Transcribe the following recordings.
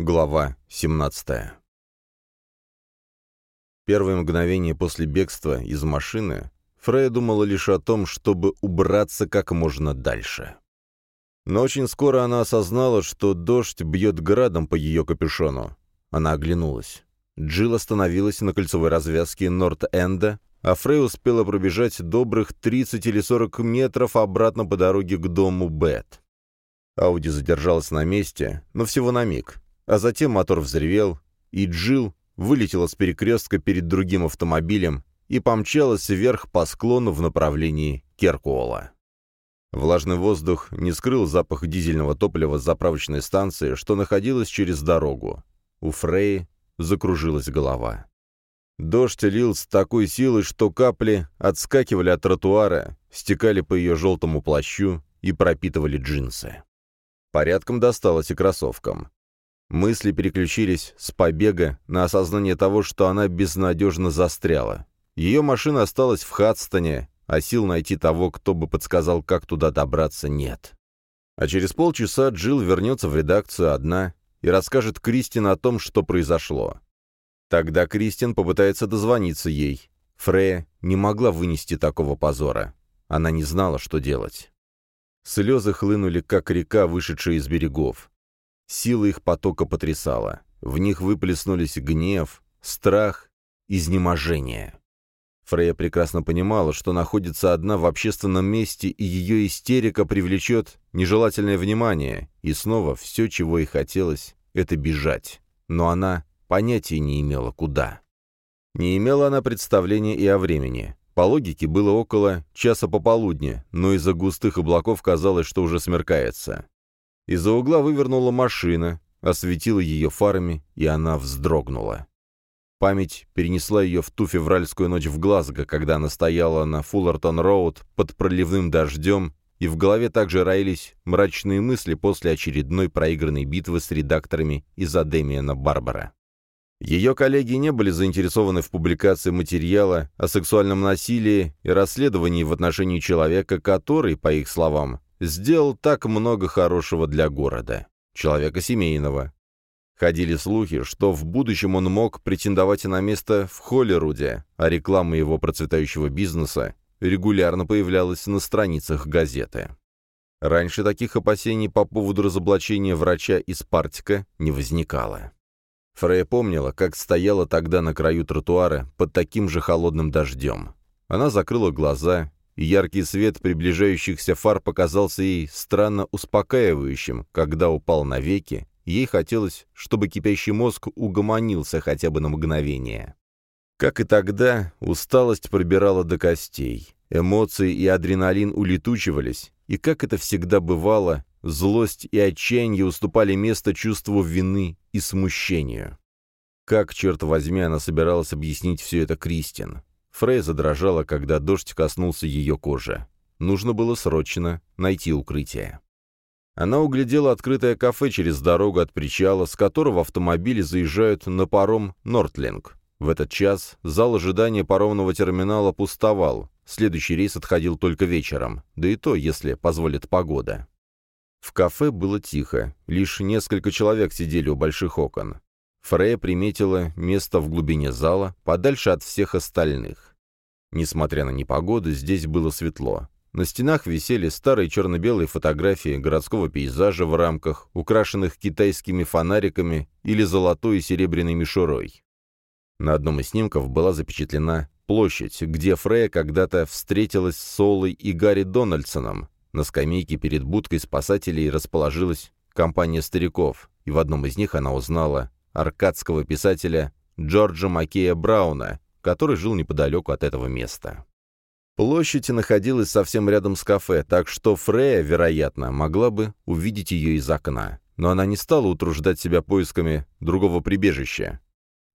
Глава 17 Первые мгновения после бегства из машины Фрея думала лишь о том, чтобы убраться как можно дальше. Но очень скоро она осознала, что дождь бьет градом по ее капюшону. Она оглянулась. Джилл остановилась на кольцевой развязке Норт-Энда, а Фрей успела пробежать добрых 30 или 40 метров обратно по дороге к дому Бет. Ауди задержалась на месте, но всего на миг. А затем мотор взревел, и Джилл вылетела с перекрестка перед другим автомобилем и помчалась вверх по склону в направлении Керкуола. Влажный воздух не скрыл запах дизельного топлива с заправочной станции, что находилась через дорогу. У Фреи закружилась голова. Дождь лил с такой силой, что капли отскакивали от тротуара, стекали по ее желтому плащу и пропитывали джинсы. Порядком досталось и кроссовкам. Мысли переключились с побега на осознание того, что она безнадежно застряла. Ее машина осталась в Хадстоне, а сил найти того, кто бы подсказал, как туда добраться, нет. А через полчаса Джилл вернется в редакцию одна и расскажет Кристин о том, что произошло. Тогда Кристин попытается дозвониться ей. Фрея не могла вынести такого позора. Она не знала, что делать. Слезы хлынули, как река, вышедшая из берегов. Сила их потока потрясала. В них выплеснулись гнев, страх, изнеможение. Фрея прекрасно понимала, что находится одна в общественном месте, и ее истерика привлечет нежелательное внимание, и снова все, чего ей хотелось, — это бежать. Но она понятия не имела, куда. Не имела она представления и о времени. По логике было около часа пополудни, но из-за густых облаков казалось, что уже смеркается. Из-за угла вывернула машина, осветила ее фарами, и она вздрогнула. Память перенесла ее в ту февральскую ночь в Глазго, когда она стояла на Фуллертон-Роуд под проливным дождем, и в голове также роились мрачные мысли после очередной проигранной битвы с редакторами из-за Демиана Барбара. Ее коллеги не были заинтересованы в публикации материала о сексуальном насилии и расследовании в отношении человека, который, по их словам, сделал так много хорошего для города, человека семейного. Ходили слухи, что в будущем он мог претендовать на место в Холлеруде, а реклама его процветающего бизнеса регулярно появлялась на страницах газеты. Раньше таких опасений по поводу разоблачения врача из Партика не возникало. Фрея помнила, как стояла тогда на краю тротуара под таким же холодным дождем. Она закрыла глаза и яркий свет приближающихся фар показался ей странно успокаивающим, когда упал на веки, ей хотелось, чтобы кипящий мозг угомонился хотя бы на мгновение. Как и тогда, усталость пробирала до костей, эмоции и адреналин улетучивались, и, как это всегда бывало, злость и отчаяние уступали место чувству вины и смущению. Как, черт возьми, она собиралась объяснить все это Кристин? Фрей задрожала, когда дождь коснулся ее кожи. Нужно было срочно найти укрытие. Она углядела открытое кафе через дорогу от причала, с которого автомобили заезжают на паром «Нортлинг». В этот час зал ожидания паромного терминала пустовал, следующий рейс отходил только вечером, да и то, если позволит погода. В кафе было тихо, лишь несколько человек сидели у больших окон. Фрея приметила место в глубине зала, подальше от всех остальных. Несмотря на непогоду, здесь было светло. На стенах висели старые черно-белые фотографии городского пейзажа в рамках, украшенных китайскими фонариками или золотой и серебряной мишурой. На одном из снимков была запечатлена площадь, где Фрея когда-то встретилась с Солой и Гарри Дональдсоном. На скамейке перед будкой спасателей расположилась компания стариков, и в одном из них она узнала аркадского писателя Джорджа Маккея Брауна, который жил неподалеку от этого места. Площадь находилась совсем рядом с кафе, так что Фрея, вероятно, могла бы увидеть ее из окна. Но она не стала утруждать себя поисками другого прибежища.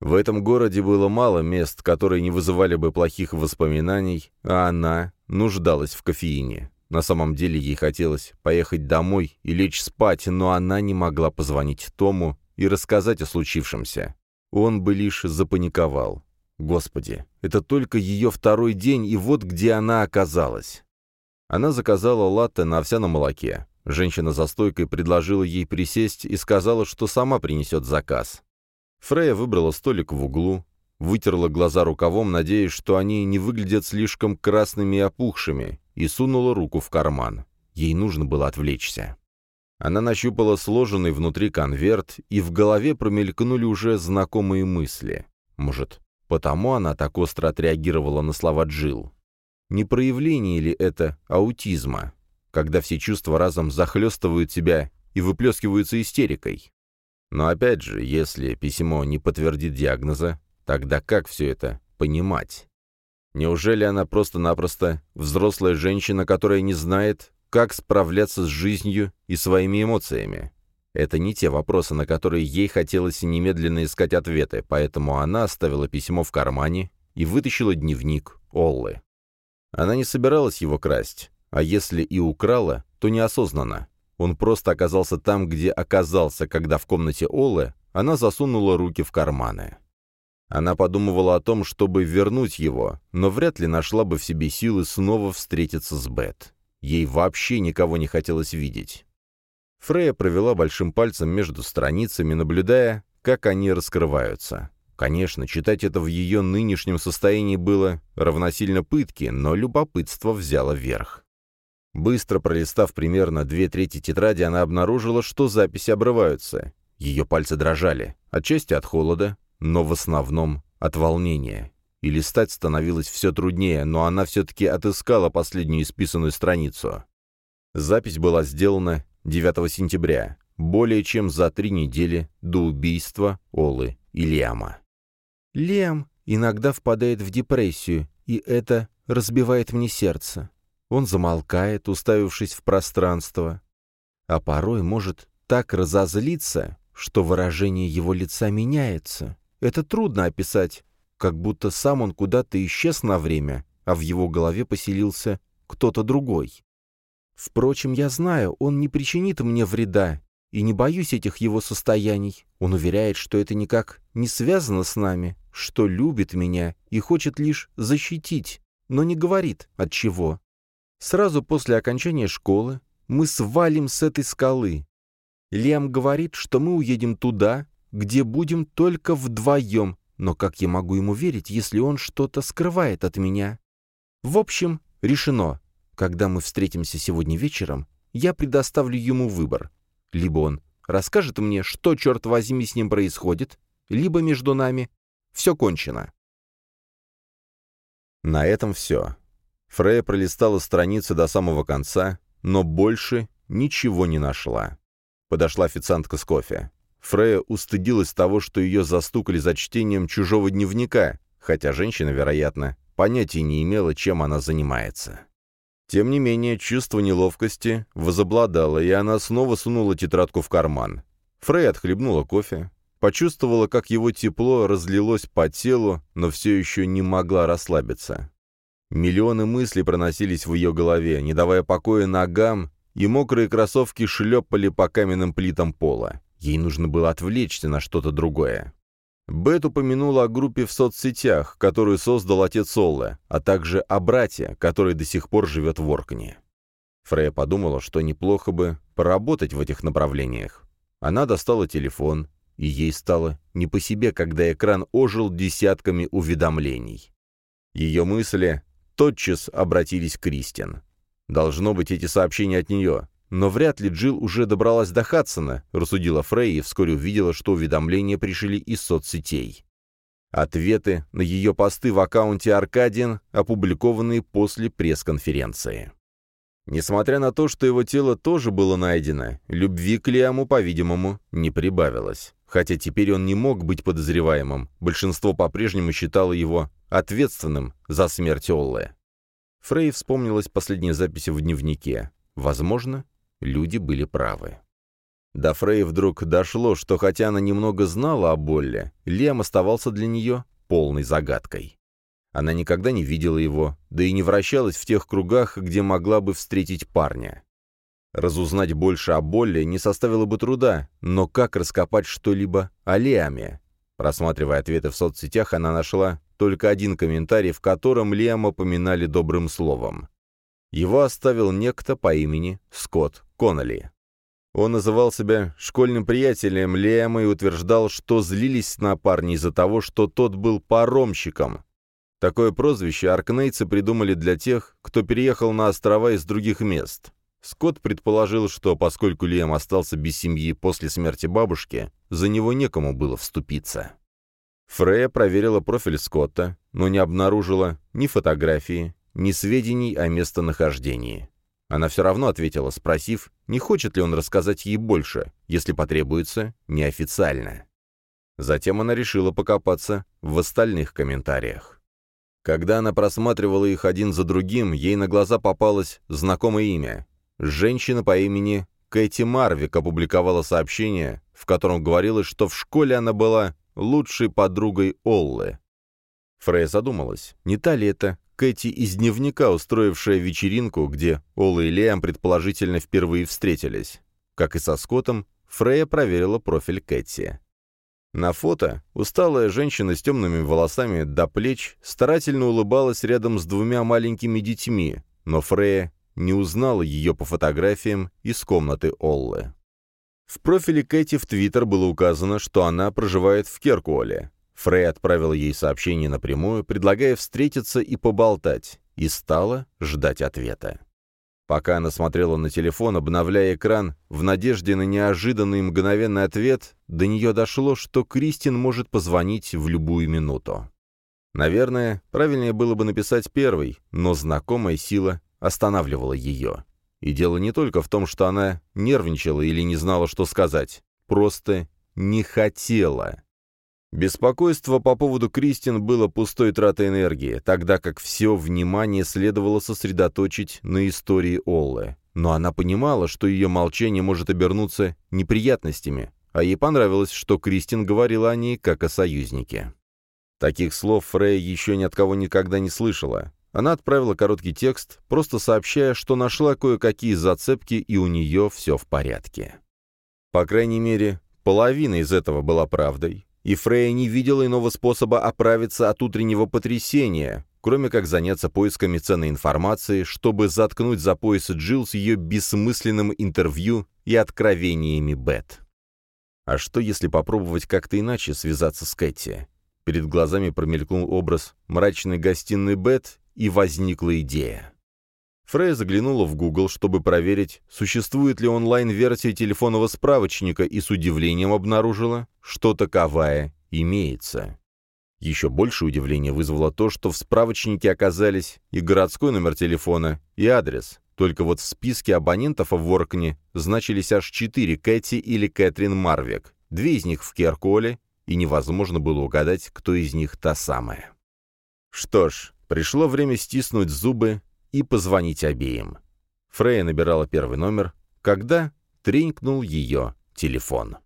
В этом городе было мало мест, которые не вызывали бы плохих воспоминаний, а она нуждалась в кофеине. На самом деле ей хотелось поехать домой и лечь спать, но она не могла позвонить Тому и рассказать о случившемся. Он бы лишь запаниковал. Господи, это только ее второй день, и вот где она оказалась. Она заказала латте на овсяном молоке. Женщина за стойкой предложила ей присесть и сказала, что сама принесет заказ. Фрея выбрала столик в углу, вытерла глаза рукавом, надеясь, что они не выглядят слишком красными и опухшими, и сунула руку в карман. Ей нужно было отвлечься. Она нащупала сложенный внутри конверт, и в голове промелькнули уже знакомые мысли. Может, потому она так остро отреагировала на слова Джил. Не проявление ли это аутизма, когда все чувства разом захлестывают тебя и выплескиваются истерикой? Но опять же, если письмо не подтвердит диагноза, тогда как все это понимать? Неужели она просто-напросто взрослая женщина, которая не знает, как справляться с жизнью и своими эмоциями. Это не те вопросы, на которые ей хотелось немедленно искать ответы, поэтому она оставила письмо в кармане и вытащила дневник Оллы. Она не собиралась его красть, а если и украла, то неосознанно. Он просто оказался там, где оказался, когда в комнате Оллы она засунула руки в карманы. Она подумывала о том, чтобы вернуть его, но вряд ли нашла бы в себе силы снова встретиться с Бет. Ей вообще никого не хотелось видеть. Фрея провела большим пальцем между страницами, наблюдая, как они раскрываются. Конечно, читать это в ее нынешнем состоянии было равносильно пытке, но любопытство взяло верх. Быстро пролистав примерно две трети тетради, она обнаружила, что записи обрываются. Ее пальцы дрожали, отчасти от холода, но в основном от волнения и листать становилось все труднее, но она все-таки отыскала последнюю исписанную страницу. Запись была сделана 9 сентября, более чем за три недели до убийства Олы и Лиама. «Лиам иногда впадает в депрессию, и это разбивает мне сердце. Он замолкает, уставившись в пространство, а порой может так разозлиться, что выражение его лица меняется. Это трудно описать, как будто сам он куда-то исчез на время, а в его голове поселился кто-то другой. Впрочем, я знаю, он не причинит мне вреда, и не боюсь этих его состояний. Он уверяет, что это никак не связано с нами, что любит меня и хочет лишь защитить, но не говорит, от чего. Сразу после окончания школы мы свалим с этой скалы. Лем говорит, что мы уедем туда, где будем только вдвоем, но как я могу ему верить, если он что-то скрывает от меня? В общем, решено. Когда мы встретимся сегодня вечером, я предоставлю ему выбор. Либо он расскажет мне, что, черт возьми, с ним происходит, либо между нами все кончено. На этом все. Фрея пролистала страницы до самого конца, но больше ничего не нашла. Подошла официантка с кофе. Фрея устыдилась того, что ее застукали за чтением чужого дневника, хотя женщина, вероятно, понятия не имела, чем она занимается. Тем не менее, чувство неловкости возобладало, и она снова сунула тетрадку в карман. Фрей отхлебнула кофе, почувствовала, как его тепло разлилось по телу, но все еще не могла расслабиться. Миллионы мыслей проносились в ее голове, не давая покоя ногам, и мокрые кроссовки шлепали по каменным плитам пола. Ей нужно было отвлечься на что-то другое. Бет упомянула о группе в соцсетях, которую создал отец Олле, а также о брате, который до сих пор живет в Оркне. Фрея подумала, что неплохо бы поработать в этих направлениях. Она достала телефон, и ей стало не по себе, когда экран ожил десятками уведомлений. Ее мысли тотчас обратились к Кристин. Должно быть, эти сообщения от нее. Но вряд ли Джилл уже добралась до Хадсона, рассудила Фрей и вскоре увидела, что уведомления пришли из соцсетей. Ответы на ее посты в аккаунте Аркадиан, опубликованные после пресс-конференции. Несмотря на то, что его тело тоже было найдено, любви к Лиаму, по-видимому, не прибавилось. Хотя теперь он не мог быть подозреваемым, большинство по-прежнему считало его ответственным за смерть Оллы. Фрей вспомнилась последние записи в дневнике. Возможно, Люди были правы. До Фрей вдруг дошло, что хотя она немного знала о Болле, Лем оставался для нее полной загадкой. Она никогда не видела его, да и не вращалась в тех кругах, где могла бы встретить парня. Разузнать больше о Болле не составило бы труда, но как раскопать что-либо о Лиаме? Просматривая ответы в соцсетях, она нашла только один комментарий, в котором Лиама поминали добрым словом. Его оставил некто по имени Скотт Конноли. Он называл себя школьным приятелем Лема и утверждал, что злились на парня из-за того, что тот был паромщиком. Такое прозвище аркнейцы придумали для тех, кто переехал на острова из других мест. Скотт предположил, что поскольку Лем остался без семьи после смерти бабушки, за него некому было вступиться. Фрея проверила профиль Скотта, но не обнаружила ни фотографии, ни сведений о местонахождении. Она все равно ответила, спросив, не хочет ли он рассказать ей больше, если потребуется, неофициально. Затем она решила покопаться в остальных комментариях. Когда она просматривала их один за другим, ей на глаза попалось знакомое имя Женщина по имени Кэти Марвик опубликовала сообщение, в котором говорилось, что в школе она была лучшей подругой Оллы. Фрей задумалась, не та ли это Кэти из дневника, устроившая вечеринку, где Олла и Лиам предположительно впервые встретились. Как и со Скоттом, Фрея проверила профиль Кэти. На фото усталая женщина с темными волосами до плеч старательно улыбалась рядом с двумя маленькими детьми, но Фрея не узнала ее по фотографиям из комнаты Оллы. В профиле Кэти в Твиттер было указано, что она проживает в Керкуоле. Фрей отправила ей сообщение напрямую, предлагая встретиться и поболтать, и стала ждать ответа. Пока она смотрела на телефон, обновляя экран, в надежде на неожиданный мгновенный ответ, до нее дошло, что Кристин может позвонить в любую минуту. Наверное, правильнее было бы написать первый, но знакомая сила останавливало ее. И дело не только в том, что она нервничала или не знала, что сказать. Просто не хотела. Беспокойство по поводу Кристин было пустой тратой энергии, тогда как все внимание следовало сосредоточить на истории Оллы. Но она понимала, что ее молчание может обернуться неприятностями, а ей понравилось, что Кристин говорила о ней как о союзнике. Таких слов Фрей еще ни от кого никогда не слышала. Она отправила короткий текст, просто сообщая, что нашла кое-какие зацепки и у нее все в порядке. По крайней мере, половина из этого была правдой, и Фрея не видела иного способа оправиться от утреннего потрясения, кроме как заняться поисками ценной информации, чтобы заткнуть за пояс Джилл с ее бессмысленным интервью и откровениями Бет. А что, если попробовать как-то иначе связаться с Кэти? Перед глазами промелькнул образ мрачной гостиной Бет и возникла идея. Фрей заглянула в Google, чтобы проверить, существует ли онлайн-версия телефонного справочника, и с удивлением обнаружила, что таковая имеется. Еще больше удивления вызвало то, что в справочнике оказались и городской номер телефона, и адрес. Только вот в списке абонентов в Воркне значились аж четыре Кэти или Кэтрин Марвик, две из них в Керколе, и невозможно было угадать, кто из них та самая. Что ж, Пришло время стиснуть зубы и позвонить обеим. Фрея набирала первый номер, когда тренькнул ее телефон.